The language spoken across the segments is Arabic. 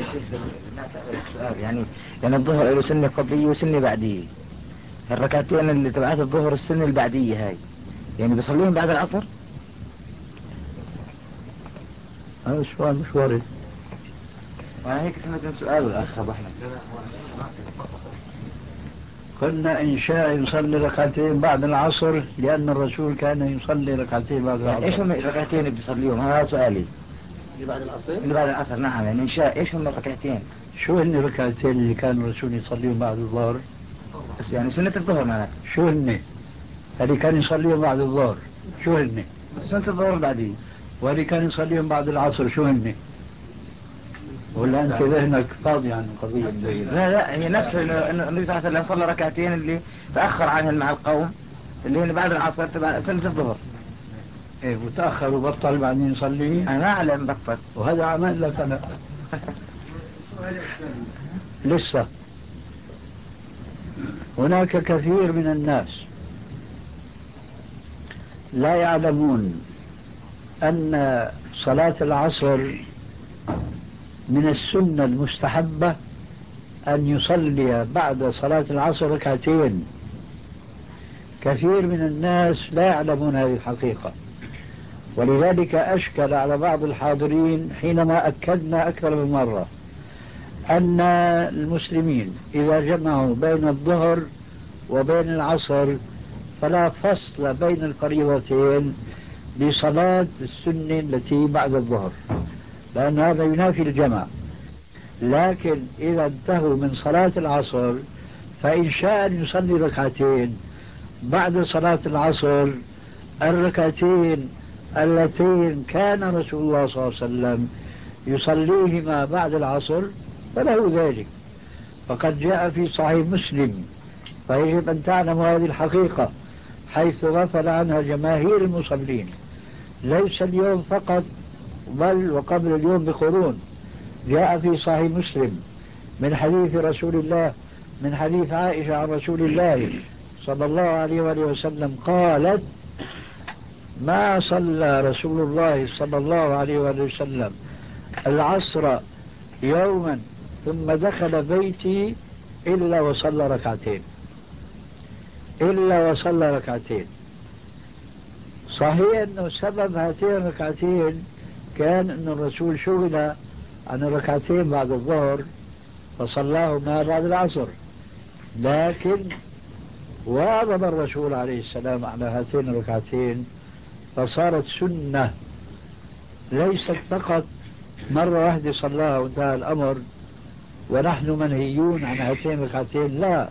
السؤال يعني يعني الظهر له سنة قبلية وسنة بعدية. الركعتين اللي تبعات الظهر السنة البعدية هاي. يعني بيصليهم بعد العصر؟ هذا السؤال مش وارد. أنا هيك سمعت سؤال الأخ أبو أحمد. قلنا إن شاء يصلي ركعتين بعد العصر لأن الرسول كان يصلي ركعتين بعد يعني العصر. إيش هم الركعتين اللي بيصليهم؟ هذا سؤالي. اللي بعد العصر اللي بعد العصر نعم يعني إن شاء إيش هم الركعتين شو هن الركعتين اللي كان الرسول يصليهم بعد الظهر؟ بس يعني سنة الظهر معناته شو هن؟ اللي كان يصليهم بعد الظهر شو هن؟ سنة الظهر بعدين واللي كان يصليهم بعد العصر شو هن؟ ولا أنت ذهنك فاضي عن القضية لا لا هي نفس إنه النبي صلى الله عليه وسلم صلى ركعتين اللي تأخر عنهن مع القوم اللي هن بعد العصر تبع سنة الظهر إيه وتاخر وبطل بعدين يصلي. أنا أعلم بطل وهذا عمل لك أنا لسه. هناك كثير من الناس لا يعلمون أن صلاة العصر من السنة المستحبة أن يصلي بعد صلاة العصر ركعتين. كثير من الناس لا يعلمون هذه الحقيقة. ولذلك أشكل على بعض الحاضرين حينما أكدنا أكثر من مرة أن المسلمين إذا جمعوا بين الظهر وبين العصر فلا فصل بين الفريضتين بصلاة السنة التي بعد الظهر لأن هذا ينافي الجمع. لكن إذا انتهوا من صلاة العصر فإن شاء أن يصلي ركعتين بعد صلاة العصر الركعتين اللتين كان رسول الله صلى الله عليه وسلم يصليهما بعد العصر فله ذلك. فقد جاء في صحيح مسلم فيجب أن تعلم هذه الحقيقة حيث غفل عنها جماهير المصلين. ليس اليوم فقط بل وقبل اليوم بقرون. جاء في صحيح مسلم من حديث رسول الله من حديث عائشة عن رسول الله صلى الله عليه وآله وسلم قالت ما صلى رسول الله صلى الله عليه وآله وسلم العصر يوما ثم دخل بيتي إلا وصلى ركعتين. إلا وصلى ركعتين. صحيح أنه سبب هاتين الركعتين كان أن الرسول شغل عن الركعتين بعد الظهر فصلاهما بعد العصر. لكن واظب الرسول عليه السلام على هاتين الركعتين فصارت سنة. ليست فقط مرة واحدة صلاها وانتهى الأمر ونحن منهيون عن هاتين الركعتين لا.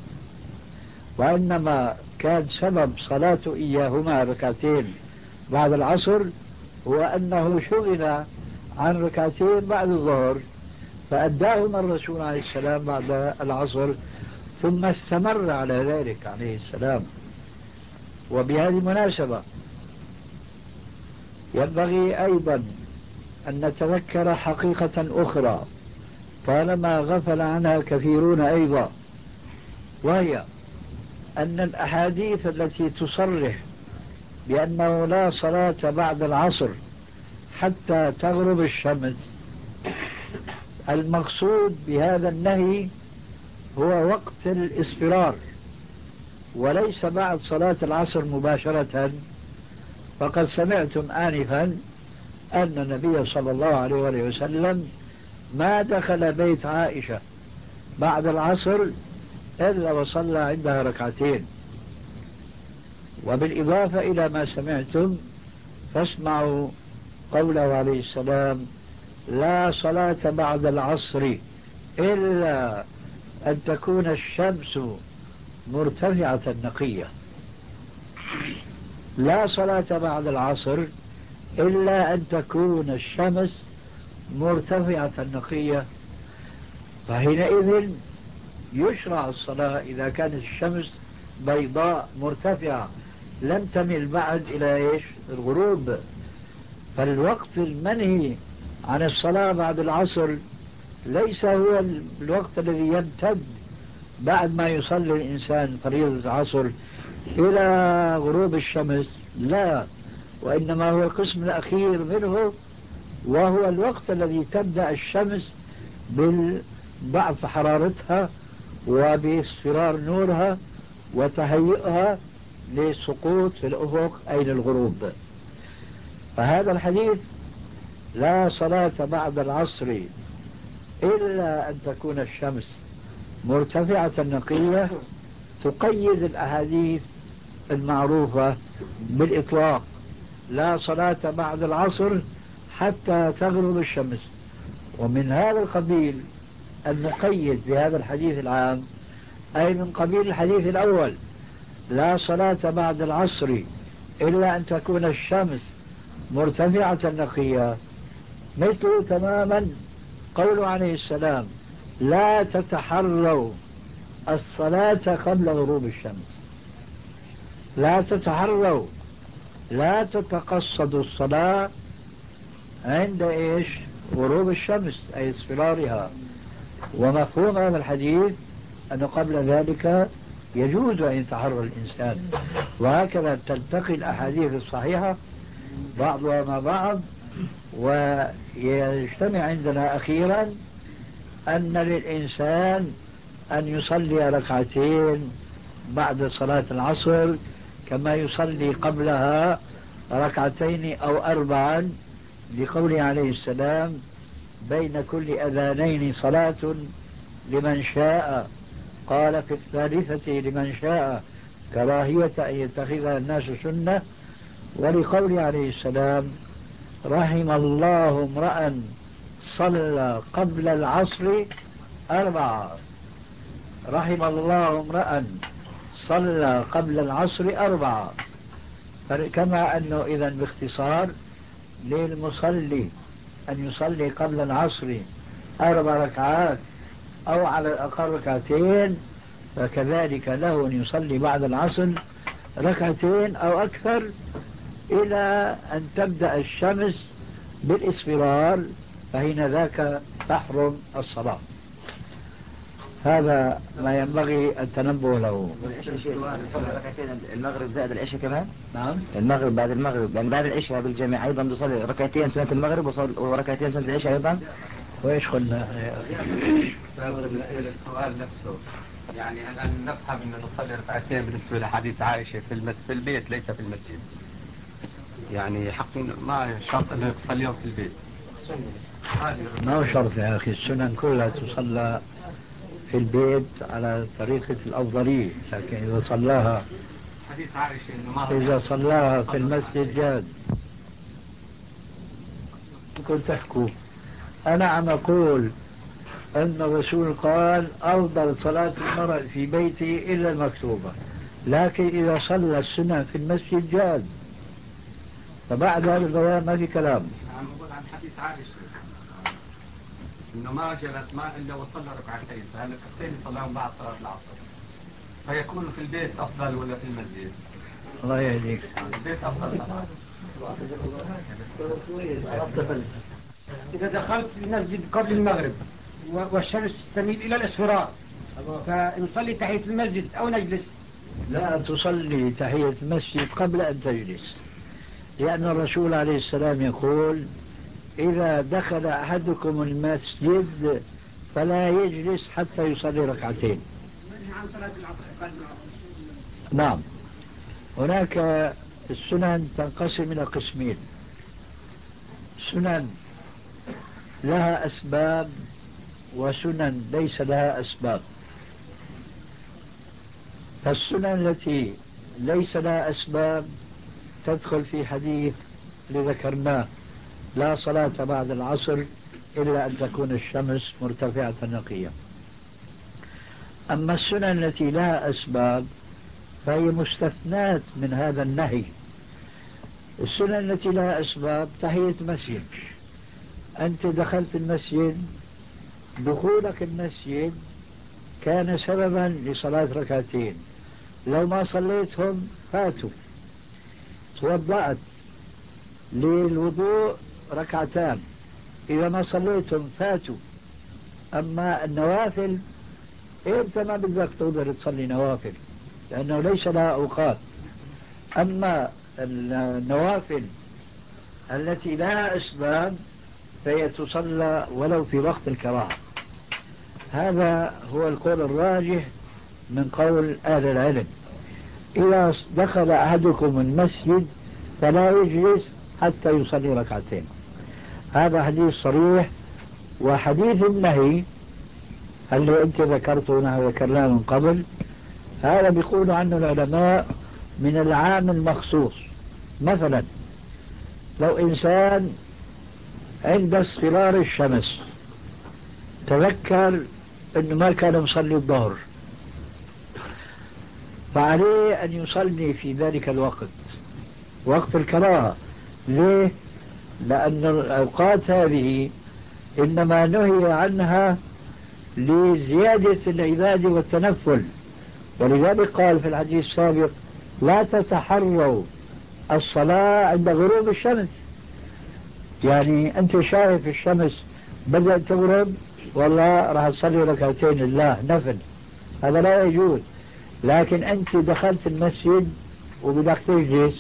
وإنما كان سبب صلاته إياهما ركعتين بعد العصر هو أنه شغل عن ركعتين بعد الظهر فأداهما الرسول عليه السلام بعد العصر ثم استمر على ذلك عليه السلام. وبهذه المناسبة ينبغي أيضا أن نتذكر حقيقة أخرى طالما غفل عنها كثيرون أيضا وهي أن الأحاديث التي تصرح بأنه لا صلاة بعد العصر حتى تغرب الشمس المقصود بهذا النهي هو وقت الإصفرار وليس بعد صلاة العصر مباشرة. فقد سمعتم آنفا أن النبي صلى الله عليه وسلم ما دخل بيت عائشة بعد العصر إلا وصلى عندها ركعتين. وبالإضافة إلى ما سمعتم فاسمعوا قوله عليه السلام لا صلاة بعد العصر إلا أن تكون الشمس مرتفعة نقية لا صلاة بعد العصر إلا أن تكون الشمس مرتفعة نقية فحينئذ يشرع الصلاة إذا كانت الشمس بيضاء مرتفعة لم تمل بعد إلى إيش؟ الغروب. فالوقت المنهي عن الصلاة بعد العصر ليس هو الوقت الذي يمتد بعد ما يصلي الإنسان فريضة العصر. إلى غروب الشمس. لا وإنما هو القسم الأخير منه وهو الوقت الذي تبدأ الشمس بالضعف حرارتها وباصفرار نورها وتهيئها للسقوط في الأفق أي للغروب فهذا الحديث لا صلاة بعد العصر إلا أن تكون الشمس مرتفعة نقية تقيد الأحاديث المعروفة بالإطلاق. لا صلاة بعد العصر حتى تغرب الشمس. ومن هذا القبيل المقيد بهذا الحديث العام أي من قبيل الحديث الأول لا صلاة بعد العصر إلا أن تكون الشمس مرتفعة نقية. مثل تماما قول عليه السلام لا تتحروا الصلاة قبل غروب الشمس. لا تتحروا لا تتقصدوا الصلاة عند إيش؟ غروب الشمس أي اصفرارها ومفهوم هذا الحديث أنه قبل ذلك يجوز أن يتحرى الإنسان وهكذا تلتقي الأحاديث الصحيحة بعضها مع بعض ويجتمع عندنا أخيرا أن للإنسان أن يصلي ركعتين بعد صلاة العصر كما يصلي قبلها ركعتين أو أربعا لقوله عليه السلام بين كل أذانين صلاة لمن شاء. قال في الثالثة لمن شاء كراهية أن يتخذها الناس سنة. ولقوله عليه السلام رحم الله امرأ صلى قبل العصر أربعة. رحم الله امرأ صلى قبل العصر أربعة. كما أنه إذا باختصار للمصلي أن يصلي قبل العصر أربع ركعات أو على الأقل ركعتين فكذلك له أن يصلي بعد العصر ركعتين أو أكثر إلى أن تبدأ الشمس بالإصفرار فحين ذاك تحرم الصلاة. هذا ما ينبغي التنبه له. المغرب زائد العشاء كمان؟ نعم. المغرب بعد المغرب يعني بعد العشاء بالجميع أيضا بيصلي ركعتين سنة المغرب وركعتين سنة العشاء أيضا. وإيش قلنا السؤال نفسه يعني أن نفهم أن نصلي ركعتين بالنسبة لحديث عائشة في المس في البيت ليس في المسجد. يعني حق ما شرط أنه تصليهم في البيت. ما هو شرط يا أخي؟ السنن كلها تصلى في البيت على طريقة الأفضلية لكن إذا صلاها حديث عائشة إنه إذا صلاها في المسجد جاد. ممكن تحكوا أنا عم أقول أن الرسول قال أفضل صلاة المرء في بيته إلا المكتوبة لكن إذا صلى السنة في المسجد جاد. فبعد هذا البيان ما في كلام. عم بقول عن حديث عائشة إنه ما جلس ما إلا وصلى ركعتين فهالركعتين صلاهم بعد صلاة العصر؟ فيكون في البيت أفضل ولا في المسجد؟ الله يهديك. البيت أفضل. إذا دخلت المسجد قبل المغرب والشمس تميل إلى الإصفرار فنصلي تحية المسجد أو نجلس؟ لا تصلي تحية المسجد قبل أن تجلس لأن الرسول عليه السلام يقول إذا دخل أحدكم المسجد فلا يجلس حتى يصلي ركعتين. نعم. هناك السنن تنقسم إلى قسمين. سنن لها أسباب وسنن ليس لها أسباب. فالسنن التي ليس لها أسباب تدخل في حديث لذكرناه لا صلاة بعد العصر إلا أن تكون الشمس مرتفعة نقية. أما السنن التي لها أسباب فهي مستثنات من هذا النهي. السنن التي لها أسباب تحية مسجد أنت دخلت المسجد دخولك المسجد كان سببا لصلاة ركعتين. لو ما صليتهم فاتوا. توضأت. للوضوء ركعتان. إذا ما صليتم فاتوا. أما النوافل إمتى ما بدك تقدر تصلي نوافل؟ لأنه ليس لها أوقات. أما النوافل التي لها أسباب فهي تصلى ولو في وقت الكراهة. هذا هو القول الراجح من قول أهل العلم. إذا دخل أحدكم المسجد فلا يجلس حتى يصلي ركعتين. هذا حديث صريح وحديث النهي اللي أنت ذكرته ونحن ذكرناه من قبل هذا بيقول عنه العلماء من العام المخصوص. مثلا لو إنسان عند اصفرار الشمس تذكر أنه ما كان مصلي الظهر فعليه أن يصلي في ذلك الوقت. وقت الكراهة. ليه؟ لأن الأوقات هذه إنما نهي عنها لزيادة العبادة والتنفل. ولذلك قال في الحديث السابق لا تتحروا الصلاة عند غروب الشمس. يعني أنت شايف الشمس بدأت تغرب؟ والله راح تصلي ركعتين لله نفل. هذا لا يجوز. لكن أنت دخلت المسجد وبدك تجلس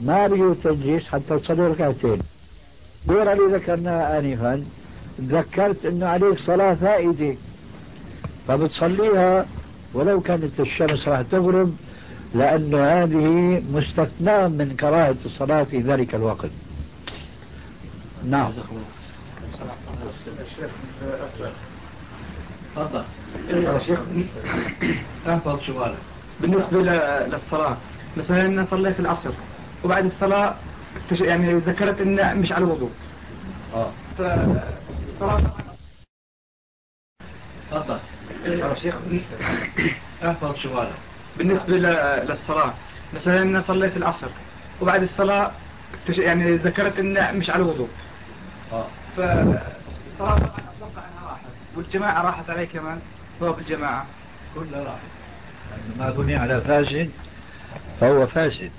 ما بيجوز تجلس حتى تصلي ركعتين. الصورة اللي ذكرناها آنفا. تذكرت أنه عليك صلاة فائدة. فبتصليها ولو كانت الشمس راح تغرب لأن هذه مستثناة من كراهة الصلاة في ذلك الوقت. نعم. تفضل. احفظ سؤالك. بالنسبة للصلاة مثلا أنا صليت العصر وبعد الصلاة يعني ذكرت إن مش على الوضوء. آه. ف تفضل. شيخ. احفظ سؤالك بالنسبة للصلاة. مثلا أنا صليت العصر وبعد الصلاة يعني ذكرت إن مش على الوضوء. آه. ف أتوقع إنها راحت. والجماعة راحت علي كمان. فوق الجماعة. كلها راحت. ما بني على فاسد فهو فاسد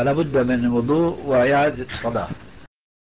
فلا بد من وضوء وإعادة الصلاة